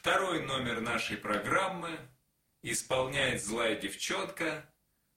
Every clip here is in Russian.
Второй номер нашей программы исполняет злая девчонка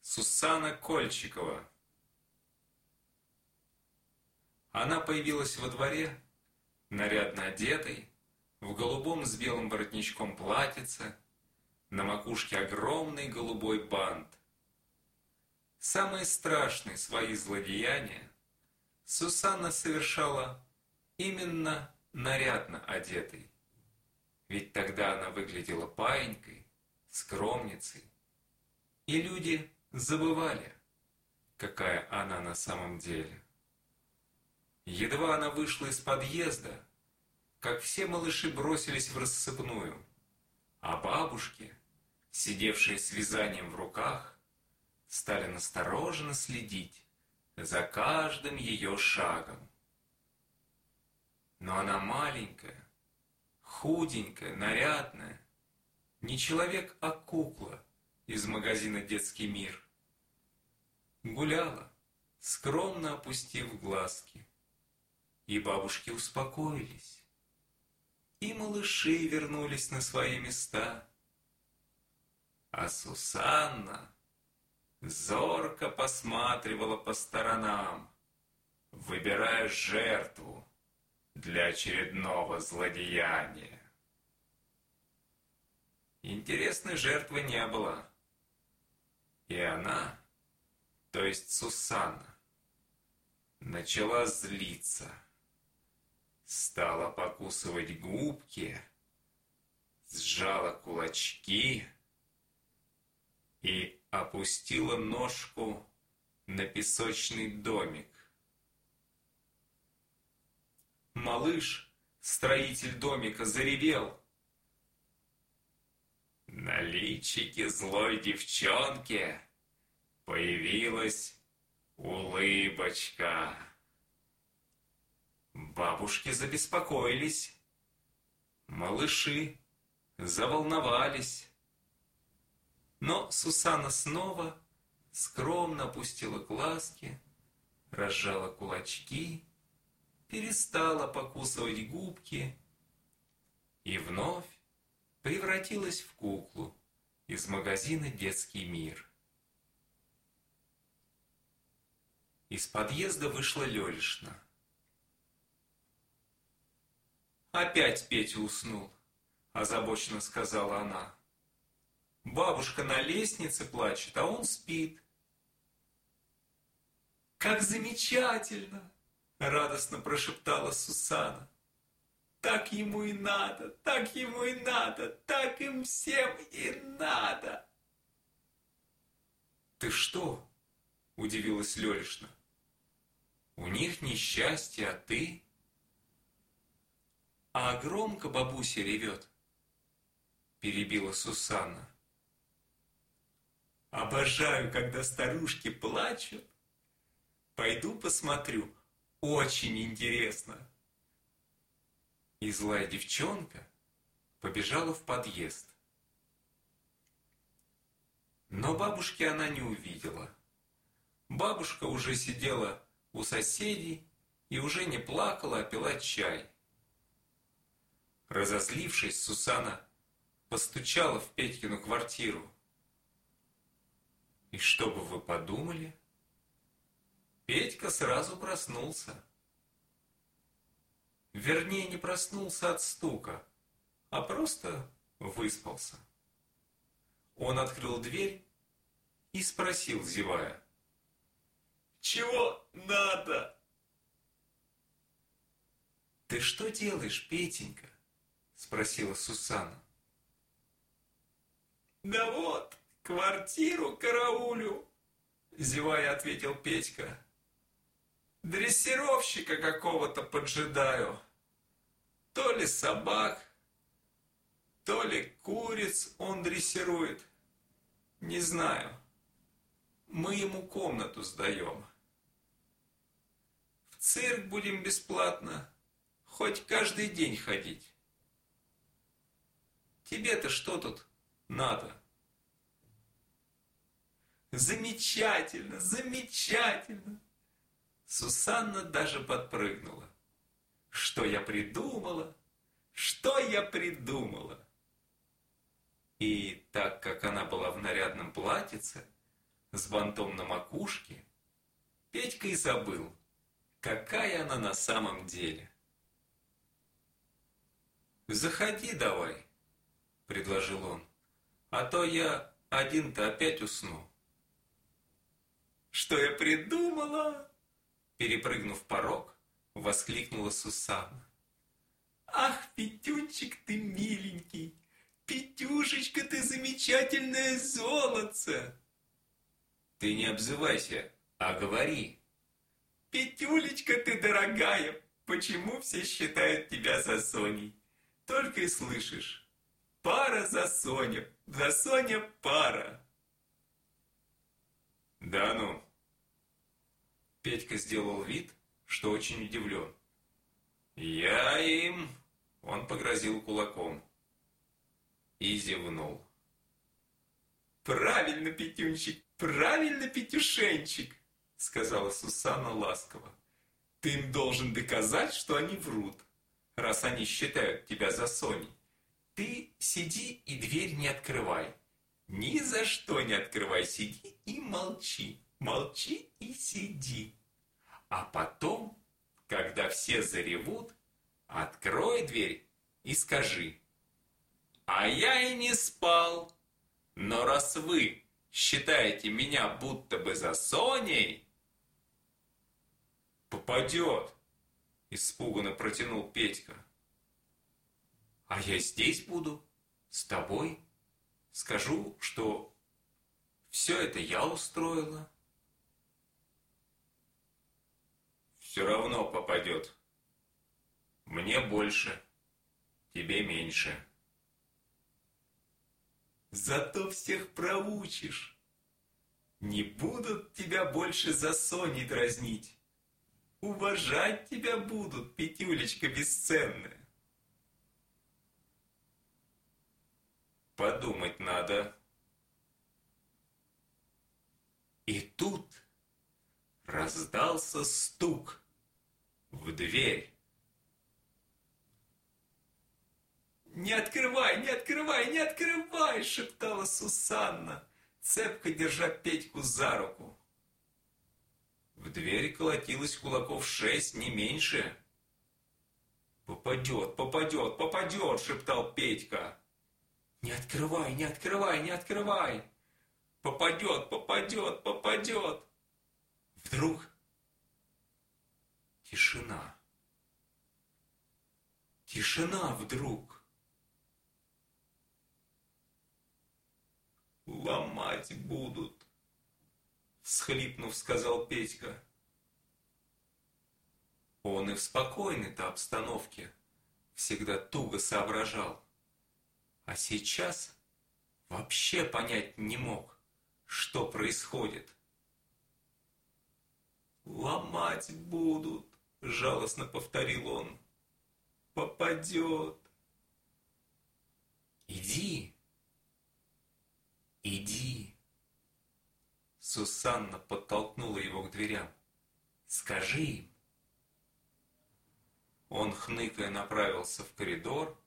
Сусана Кольчикова. Она появилась во дворе, нарядно одетой, в голубом с белым воротничком платьице, на макушке огромный голубой бант. Самые страшные свои злодеяния Сусанна совершала именно нарядно одетой. Ведь тогда она выглядела паинькой, скромницей, и люди забывали, какая она на самом деле. Едва она вышла из подъезда, как все малыши бросились в рассыпную, а бабушки, сидевшие с вязанием в руках, стали настороженно следить за каждым ее шагом. Но она маленькая, худенькая, нарядная, не человек, а кукла из магазина «Детский мир». Гуляла, скромно опустив глазки. И бабушки успокоились. И малыши вернулись на свои места. А Сусанна зорко посматривала по сторонам, выбирая жертву для очередного злодеяния. Интересной жертвы не было. И она, то есть Сусанна, начала злиться – стала покусывать губки, сжала кулачки и опустила ножку на песочный домик. Малыш, строитель домика, заревел. На личике злой девчонки появилась улыбочка. Бабушки забеспокоились. Малыши заволновались. Но Сусана снова скромно опустила глазки, разжала кулачки, перестала покусывать губки и вновь превратилась в куклу из магазина «Детский мир». Из подъезда вышла Лёлишна. Опять Петя уснул, озабоченно сказала она. Бабушка на лестнице плачет, а он спит. Как замечательно! Радостно прошептала Сусана. Так ему и надо, так ему и надо, так им всем и надо. Ты что? Удивилась Лёлишна. У них несчастье, а ты? А громко бабуся ревет, перебила Сусанна. Обожаю, когда старушки плачут. Пойду посмотрю, очень интересно. И злая девчонка побежала в подъезд. Но бабушки она не увидела. Бабушка уже сидела у соседей и уже не плакала, а пила чай. Разозлившись, Сусана постучала в Петькину квартиру. И что бы вы подумали? Петька сразу проснулся. Вернее, не проснулся от стука, а просто выспался. Он открыл дверь и спросил, зевая. «Чего надо?» «Ты что делаешь, Петенька?» спросила Сусана. Да вот, квартиру караулю, зевая ответил Петька. Дрессировщика какого-то поджидаю. То ли собак, то ли куриц он дрессирует. Не знаю. Мы ему комнату сдаем. В цирк будем бесплатно, хоть каждый день ходить. Тебе-то что тут надо? Замечательно, замечательно. Сусанна даже подпрыгнула. Что я придумала? что я придумала. И так как она была в нарядном платьице, с бантом на макушке, Петька и забыл, какая она на самом деле. «Заходи давай», — предложил он, «а то я один-то опять усну». «Что я придумала?» Перепрыгнув порог, воскликнула Сусанна. «Ах, Петюнчик ты миленький! Петюшечка ты замечательное золотце!» «Ты не обзывайся, а говори!» «Петюлечка ты дорогая, почему все считают тебя за Соней? Только и слышишь, пара за Соня, за Соня пара!» «Да ну!» Петька сделал вид, что очень удивлен. «Я им...» Он погрозил кулаком и зевнул. «Правильно, Петюнчик, правильно, Петюшенчик!» сказала Сусанна ласково. «Ты им должен доказать, что они врут, раз они считают тебя за Соней. Ты сиди и дверь не открывай. Ни за что не открывай, сиди и молчи, молчи и сиди. А потом когда все заревут, открой дверь и скажи, «А я и не спал, но раз вы считаете меня будто бы за Соней...» «Попадет!» – испуганно протянул Петька. «А я здесь буду, с тобой. Скажу, что все это я устроила». Все равно попадет. Мне больше, тебе меньше. Зато всех проучишь. Не будут тебя больше за Соней дразнить. Уважать тебя будут, Петюлечка бесценная. Подумать надо. И тут раздался стук дверь. «Не открывай, не открывай, не открывай!» – шептала Сусанна, цепко держа Петьку за руку. В дверь колотилось кулаков шесть, не меньше. «Попадет, попадет, попадет!» – шептал Петька. «Не открывай, не открывай, не открывай!» «Попадет, попадет, попадет!» Вдруг Тишина. Тишина вдруг. Ломать будут, всхлипнув, сказал Петька. Он и в спокойной-то обстановке всегда туго соображал. А сейчас вообще понять не мог, что происходит. «Ломать будут», жалостно повторил он. Попадет. Иди, иди. Сусанна подтолкнула его к дверям. Скажи им. Он, хныкая, направился в коридор,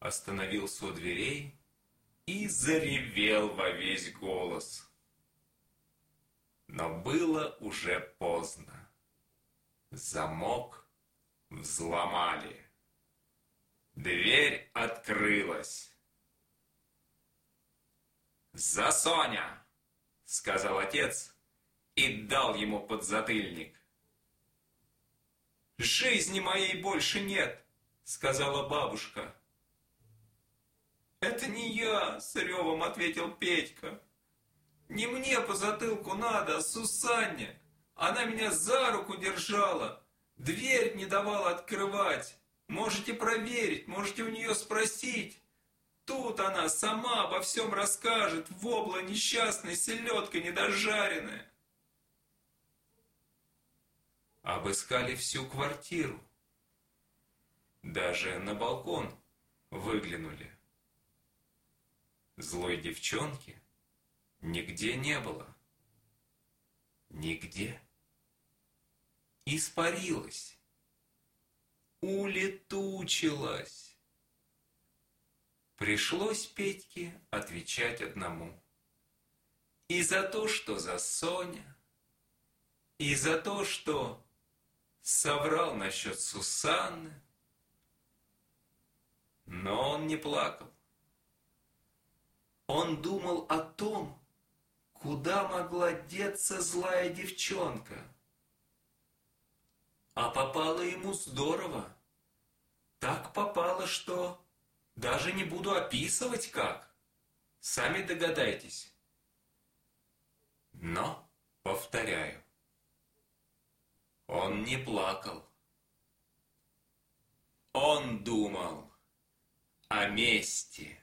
остановился у дверей и заревел во весь голос. Но было уже поздно. Замок взломали. Дверь открылась. «За Соня!» — сказал отец и дал ему подзатыльник. «Жизни моей больше нет!» — сказала бабушка. «Это не я!» — с ревом ответил Петька. «Не мне по затылку надо, а Сусанне!» Она меня за руку держала, дверь не давала открывать. Можете проверить, можете у нее спросить. Тут она сама обо всем расскажет, вобла несчастная, селедка недожаренная. Обыскали всю квартиру. Даже на балкон выглянули. Злой девчонки нигде не было. Нигде испарилась, улетучилась. Пришлось Петьке отвечать одному. И за то, что за Соня, и за то, что соврал насчет Сусанны. Но он не плакал. Он думал о том, куда могла деться злая девчонка. А попало ему здорово. Так попало, что даже не буду описывать как. Сами догадайтесь. Но, повторяю, он не плакал. Он думал о мести.